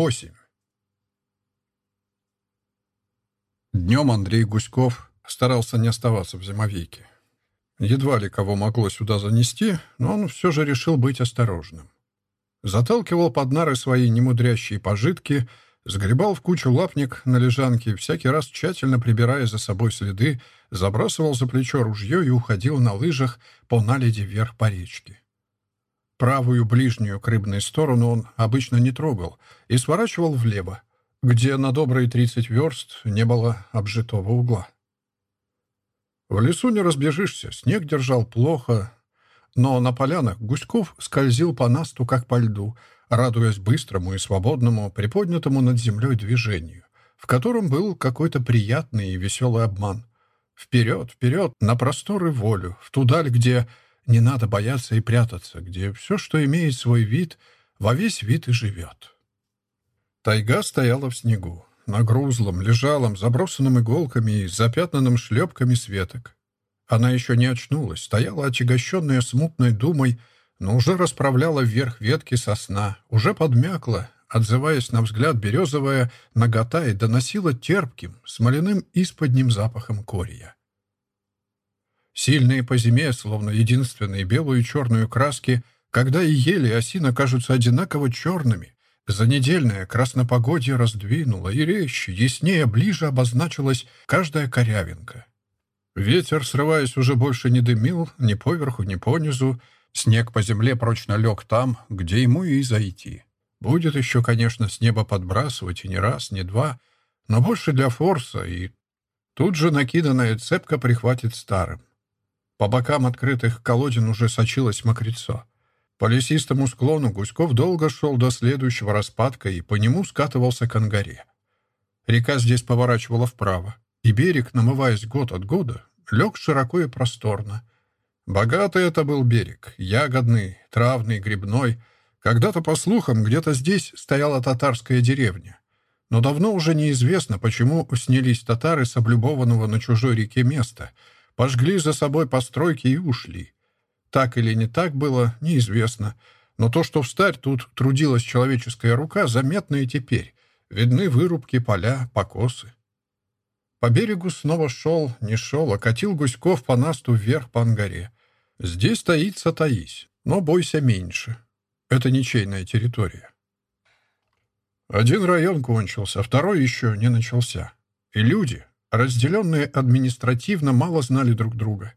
восемь. Днем Андрей Гуськов старался не оставаться в зимовейке. Едва ли кого могло сюда занести, но он все же решил быть осторожным. Заталкивал под нары свои немудрящие пожитки, сгребал в кучу лапник на лежанке, всякий раз тщательно прибирая за собой следы, забрасывал за плечо ружье и уходил на лыжах по наледи вверх по речке. Правую ближнюю к рыбной сторону он обычно не трогал и сворачивал влево, где на добрые 30 верст не было обжитого угла. В лесу не разбежишься, снег держал плохо, но на полянах Гуськов скользил по насту, как по льду, радуясь быстрому и свободному, приподнятому над землей движению, в котором был какой-то приятный и веселый обман. Вперед, вперед, на просторы волю, в ту даль, где не надо бояться и прятаться, где все, что имеет свой вид, во весь вид и живет. Тайга стояла в снегу, на грузлом, лежалом, забросанном иголками и запятнанным шлепками светок. Она еще не очнулась, стояла отягощенная смутной думой, но уже расправляла вверх ветки сосна, уже подмякла, отзываясь на взгляд березовая нагота и доносила терпким, смоляным исподним запахом кория. Сильные по зиме, словно единственные белую и черную краски, когда и ели и осина кажутся одинаково черными. За недельное краснопогодье раздвинуло и резче, яснее, ближе обозначилась каждая корявинка. Ветер, срываясь, уже больше не дымил ни поверху, ни понизу. Снег по земле прочно лег там, где ему и зайти. Будет еще, конечно, с неба подбрасывать и не раз, не два, но больше для форса, и тут же накиданная цепка прихватит старым. По бокам открытых колодин уже сочилось мокреца. По лесистому склону Гуськов долго шел до следующего распадка и по нему скатывался к ангаре. Река здесь поворачивала вправо, и берег, намываясь год от года, лег широко и просторно. Богатый это был берег, ягодный, травный, грибной. Когда-то, по слухам, где-то здесь стояла татарская деревня. Но давно уже неизвестно, почему снялись татары с облюбованного на чужой реке места — пожгли за собой постройки и ушли. Так или не так было, неизвестно. Но то, что в старь тут трудилась человеческая рука, заметно и теперь. Видны вырубки, поля, покосы. По берегу снова шел, не шел, а катил Гуськов по насту вверх по ангаре. Здесь таится таись, но бойся меньше. Это ничейная территория. Один район кончился, второй еще не начался. И люди, Разделенные административно мало знали друг друга.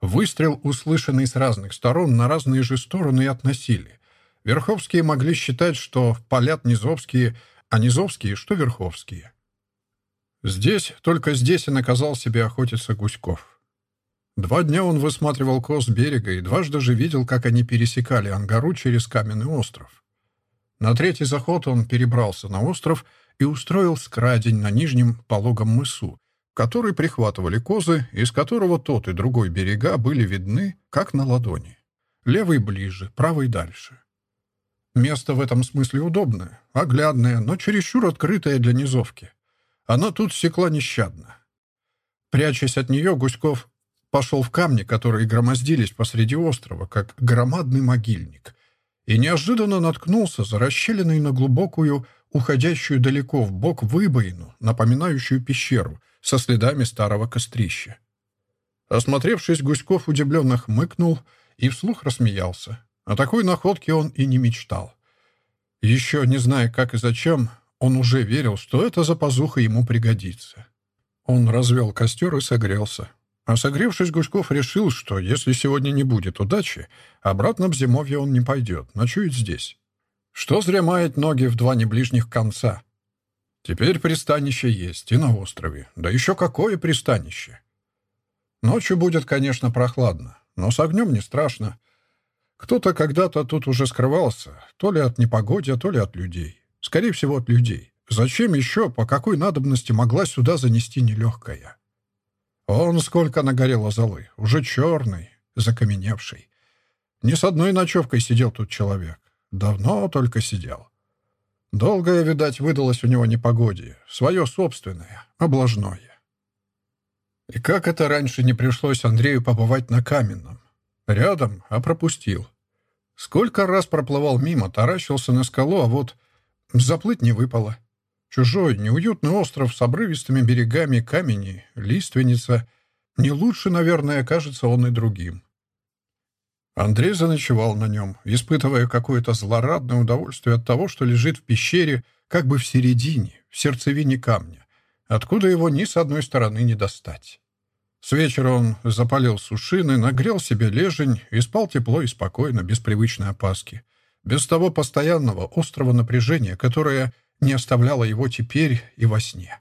Выстрел, услышанный с разных сторон, на разные же стороны и относили. Верховские могли считать, что полят Низовские, а Низовские, что Верховские. Здесь, только здесь и наказал себе охотиться Гуськов. Два дня он высматривал коз берега и дважды же видел, как они пересекали Ангару через каменный остров. На третий заход он перебрался на остров и устроил скрадень на нижнем пологом мысу, который прихватывали козы, из которого тот и другой берега были видны, как на ладони. Левый ближе, правый дальше. Место в этом смысле удобное, оглядное, но чересчур открытое для низовки. Она тут секла нещадно. Прячась от нее, Гуськов пошел в камни, которые громоздились посреди острова, как громадный могильник, и неожиданно наткнулся за расщелиной на глубокую, уходящую далеко в бок выбоину, напоминающую пещеру — со следами старого кострища. Осмотревшись, Гуськов удивленно хмыкнул и вслух рассмеялся. О такой находке он и не мечтал. Еще не зная, как и зачем, он уже верил, что эта запазуха ему пригодится. Он развел костер и согрелся. А согревшись, Гуськов решил, что если сегодня не будет удачи, обратно в зимовье он не пойдет, ночует здесь. Что зря маять ноги в два неближних конца — Теперь пристанище есть и на острове, да еще какое пристанище. Ночью будет, конечно, прохладно, но с огнем не страшно. Кто-то когда-то тут уже скрывался, то ли от непогодя, то ли от людей. Скорее всего, от людей. Зачем еще, по какой надобности могла сюда занести нелегкая? Он сколько нагорело золы, уже черный, закаменевший. Ни с одной ночевкой сидел тут человек. Давно только сидел. Долгое, видать, выдалось у него непогодье, свое собственное, облажное. И как это раньше не пришлось Андрею побывать на каменном? Рядом, а пропустил. Сколько раз проплывал мимо, таращился на скалу, а вот заплыть не выпало. Чужой, неуютный остров с обрывистыми берегами камени, лиственница. Не лучше, наверное, кажется он и другим. Андрей заночевал на нем, испытывая какое-то злорадное удовольствие от того, что лежит в пещере как бы в середине, в сердцевине камня, откуда его ни с одной стороны не достать. С вечера он запалил сушины, нагрел себе лежень и спал тепло и спокойно, без привычной опаски, без того постоянного острого напряжения, которое не оставляло его теперь и во сне.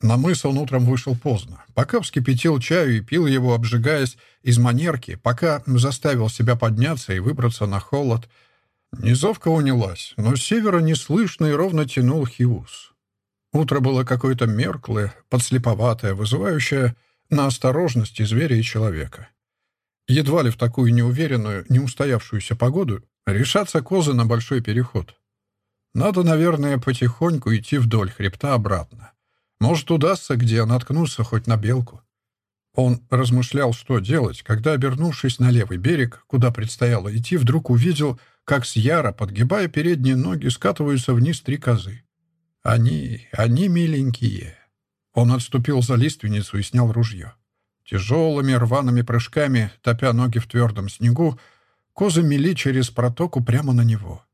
На мысл утром вышел поздно. Поковский кипятил чаю и пил его, обжигаясь из манерки, пока заставил себя подняться и выбраться на холод. Низовка унялась, но с севера не и ровно тянул хиус. Утро было какое-то мерклое, подслеповатое, вызывающее на осторожности зверя и человека. Едва ли в такую неуверенную, неустоявшуюся погоду решатся козы на большой переход. Надо, наверное, потихоньку идти вдоль хребта обратно. Может, удастся, где наткнуться хоть на белку. Он размышлял, что делать, когда, обернувшись на левый берег, куда предстояло идти, вдруг увидел, как с яра, подгибая передние ноги, скатываются вниз три козы. Они, они миленькие. Он отступил за лиственницу и снял ружье. Тяжелыми рваными прыжками, топя ноги в твердом снегу, козы мели через протоку прямо на него.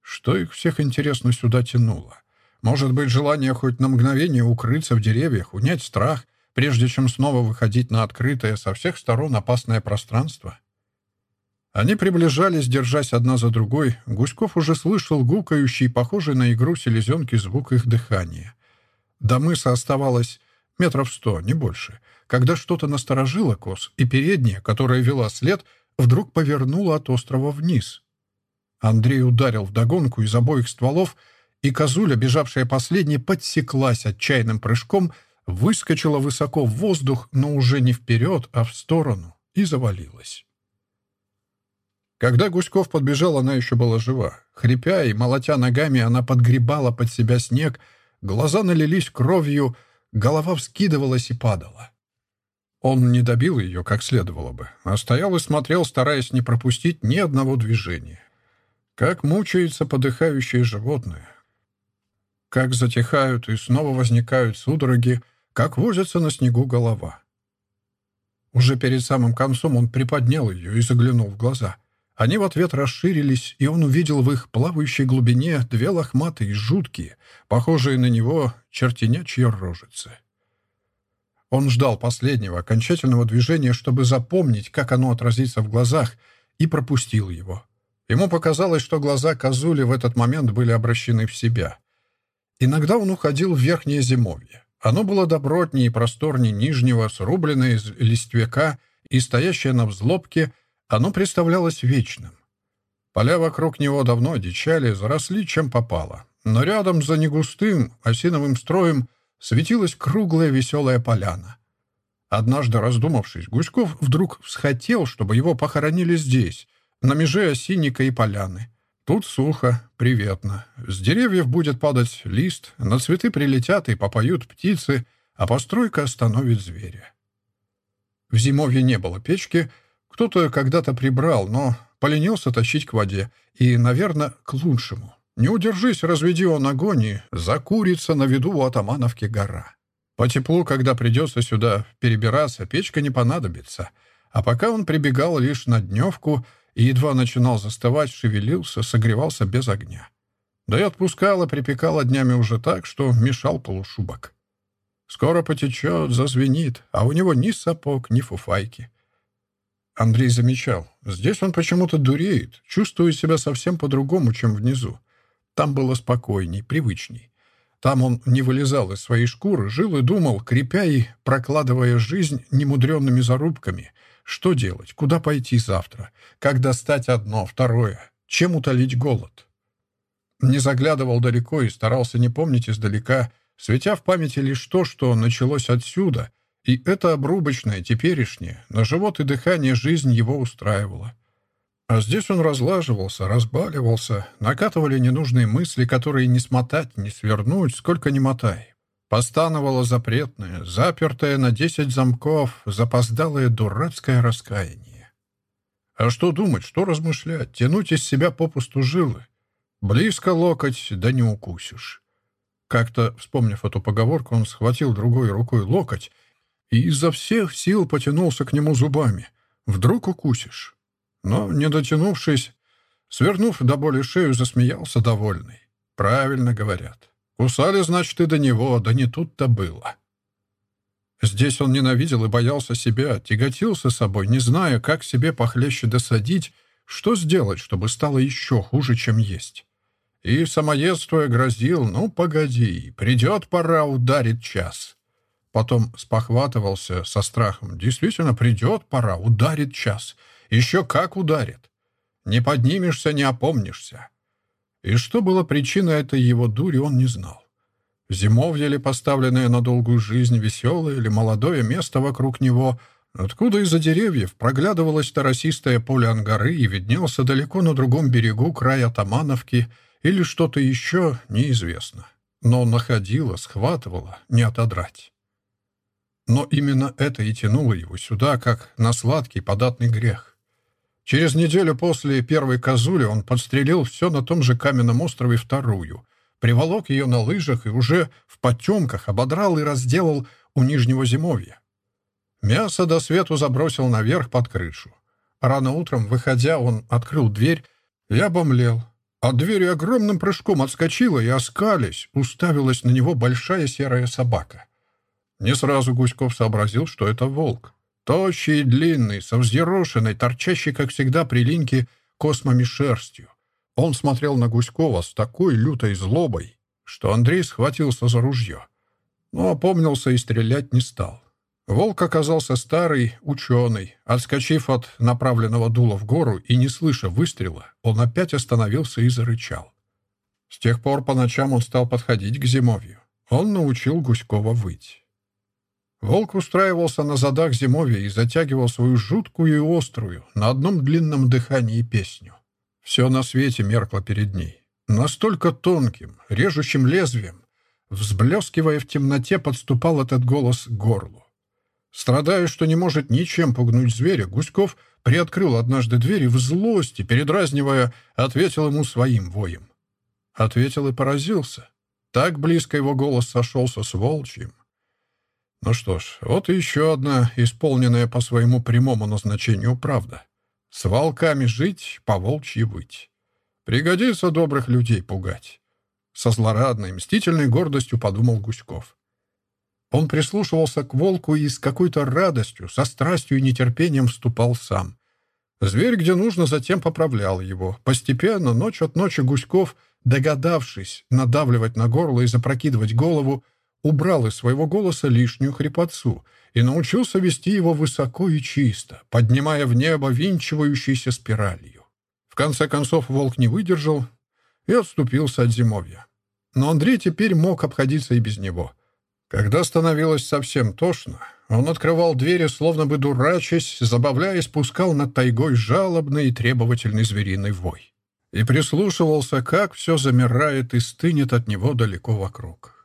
Что их всех, интересно, сюда тянуло? — может быть, желание хоть на мгновение укрыться в деревьях, унять страх, прежде чем снова выходить на открытое со всех сторон опасное пространство? Они приближались, держась одна за другой. Гуськов уже слышал гукающий, похожий на игру селезенки, звук их дыхания. До мыса оставалось метров сто, не больше, когда что-то насторожило кос, и передняя, которая вела след, вдруг повернула от острова вниз. Андрей ударил в догонку из обоих стволов — и козуля, бежавшая последней, подсеклась отчаянным прыжком, выскочила высоко в воздух, но уже не вперед, а в сторону, и завалилась. Когда Гуськов подбежал, она еще была жива. Хрипя и молотя ногами, она подгребала под себя снег, глаза налились кровью, голова вскидывалась и падала. Он не добил ее, как следовало бы, а стоял и смотрел, стараясь не пропустить ни одного движения. Как мучается подыхающее животное как затихают и снова возникают судороги, как ложится на снегу голова. Уже перед самым концом он приподнял ее и заглянул в глаза. Они в ответ расширились, и он увидел в их плавающей глубине две лохматые, жуткие, похожие на него чертенячьи рожицы. Он ждал последнего, окончательного движения, чтобы запомнить, как оно отразится в глазах, и пропустил его. Ему показалось, что глаза Казули в этот момент были обращены в себя — Иногда он уходил в верхнее зимовье. Оно было добротнее и просторнее нижнего, срубленное из листвяка и стоящее на взлобке, оно представлялось вечным. Поля вокруг него давно дичали, заросли чем попало. Но рядом за негустым осиновым строем светилась круглая веселая поляна. Однажды, раздумавшись, Гуськов вдруг всхотел, чтобы его похоронили здесь, на меже осинника и поляны. Тут сухо, приветно. С деревьев будет падать лист, на цветы прилетят и попоют птицы, а постройка остановит зверя. В зимовье не было печки, кто-то когда-то прибрал, но поленился тащить к воде, и, наверное, к лучшему. Не удержись, разведи он огонь и закурится на виду у атамановки гора. По теплу, когда придется сюда перебираться, печка не понадобится. А пока он прибегал лишь на дневку — и едва начинал застывать, шевелился, согревался без огня. Да и отпускало, припекало днями уже так, что мешал полушубок. Скоро потечет, зазвенит, а у него ни сапог, ни фуфайки. Андрей замечал, здесь он почему-то дуреет, чувствует себя совсем по-другому, чем внизу. Там было спокойней, привычней. Там он не вылезал из своей шкуры, жил и думал, крепя и прокладывая жизнь немудренными зарубками, что делать? Куда пойти завтра? Как достать одно, второе? Чем утолить голод? Не заглядывал далеко и старался не помнить издалека, светя в памяти лишь то, что началось отсюда, и это обрубочное, теперешнее, на живот и дыхание жизнь его устраивала. А здесь он разлаживался, разбаливался, накатывали ненужные мысли, которые не смотать, не свернуть, сколько ни мотай. Постановала запретное, запертое на десять замков, запоздалое дурацкое раскаяние. А что думать, что размышлять, тянуть из себя попусту жилы? Близко локоть, да не укусишь. Как-то, вспомнив эту поговорку, он схватил другой рукой локоть и изо всех сил потянулся к нему зубами. Вдруг укусишь. Но, не дотянувшись, свернув до боли шею, засмеялся довольный. Правильно говорят. У Кусали, значит, и до него, да не тут-то было. Здесь он ненавидел и боялся себя, тяготился собой, не зная, как себе похлеще досадить, что сделать, чтобы стало еще хуже, чем есть. И, самоедствуя, грозил, ну, погоди, придет пора, ударит час. Потом спохватывался со страхом, действительно, придет пора, ударит час. Еще как ударит. Не поднимешься, не опомнишься. И что была причина этой его дури, он не знал. Зимовье ли поставленное на долгую жизнь, веселое или молодое место вокруг него, откуда из-за деревьев проглядывалось тарасистое поле Ангары и виднелся далеко на другом берегу края Тамановки или что-то еще, неизвестно. Но находило, схватывало, не отодрать. Но именно это и тянуло его сюда, как на сладкий податный грех. Через неделю после первой козули он подстрелил все на том же каменном острове вторую, приволок ее на лыжах и уже в потемках ободрал и разделал у Нижнего Зимовья. Мясо до свету забросил наверх под крышу. Рано утром, выходя, он открыл дверь. Я бомлел. От а двери огромным прыжком отскочила и, оскались, уставилась на него большая серая собака. Не сразу Гуськов сообразил, что это волк. Тощий и длинный, со взъерошенной, торчащей, как всегда, прилинки космами шерстью. Он смотрел на Гуськова с такой лютой злобой, что Андрей схватился за ружье. Но опомнился и стрелять не стал. Волк оказался старый, ученый. Отскочив от направленного дула в гору и не слыша выстрела, он опять остановился и зарычал. С тех пор по ночам он стал подходить к зимовью. Он научил Гуськова выть. Волк устраивался на задах зимовья и затягивал свою жуткую и острую, на одном длинном дыхании песню. Все на свете меркло перед ней. Настолько тонким, режущим лезвием, взблескивая в темноте, подступал этот голос к горлу. Страдая, что не может ничем пугнуть зверя, Гуськов приоткрыл однажды дверь и в злости, передразнивая, ответил ему своим воем. Ответил и поразился. Так близко его голос сошелся с волчьим. Ну что ж, вот еще одна, исполненная по своему прямому назначению правда. С волками жить, по волчьи быть. Пригодится добрых людей пугать. Со злорадной, мстительной гордостью подумал Гуськов. Он прислушивался к волку и с какой-то радостью, со страстью и нетерпением вступал сам. Зверь, где нужно, затем поправлял его. Постепенно, ночь от ночи Гуськов, догадавшись надавливать на горло и запрокидывать голову, убрал из своего голоса лишнюю хрипотцу и научился вести его высоко и чисто, поднимая в небо винчивающейся спиралью. В конце концов волк не выдержал и отступился от зимовья. Но Андрей теперь мог обходиться и без него. Когда становилось совсем тошно, он открывал двери, словно бы дурачась, забавляясь, пускал над тайгой жалобный и требовательный звериный вой. И прислушивался, как все замирает и стынет от него далеко вокруг.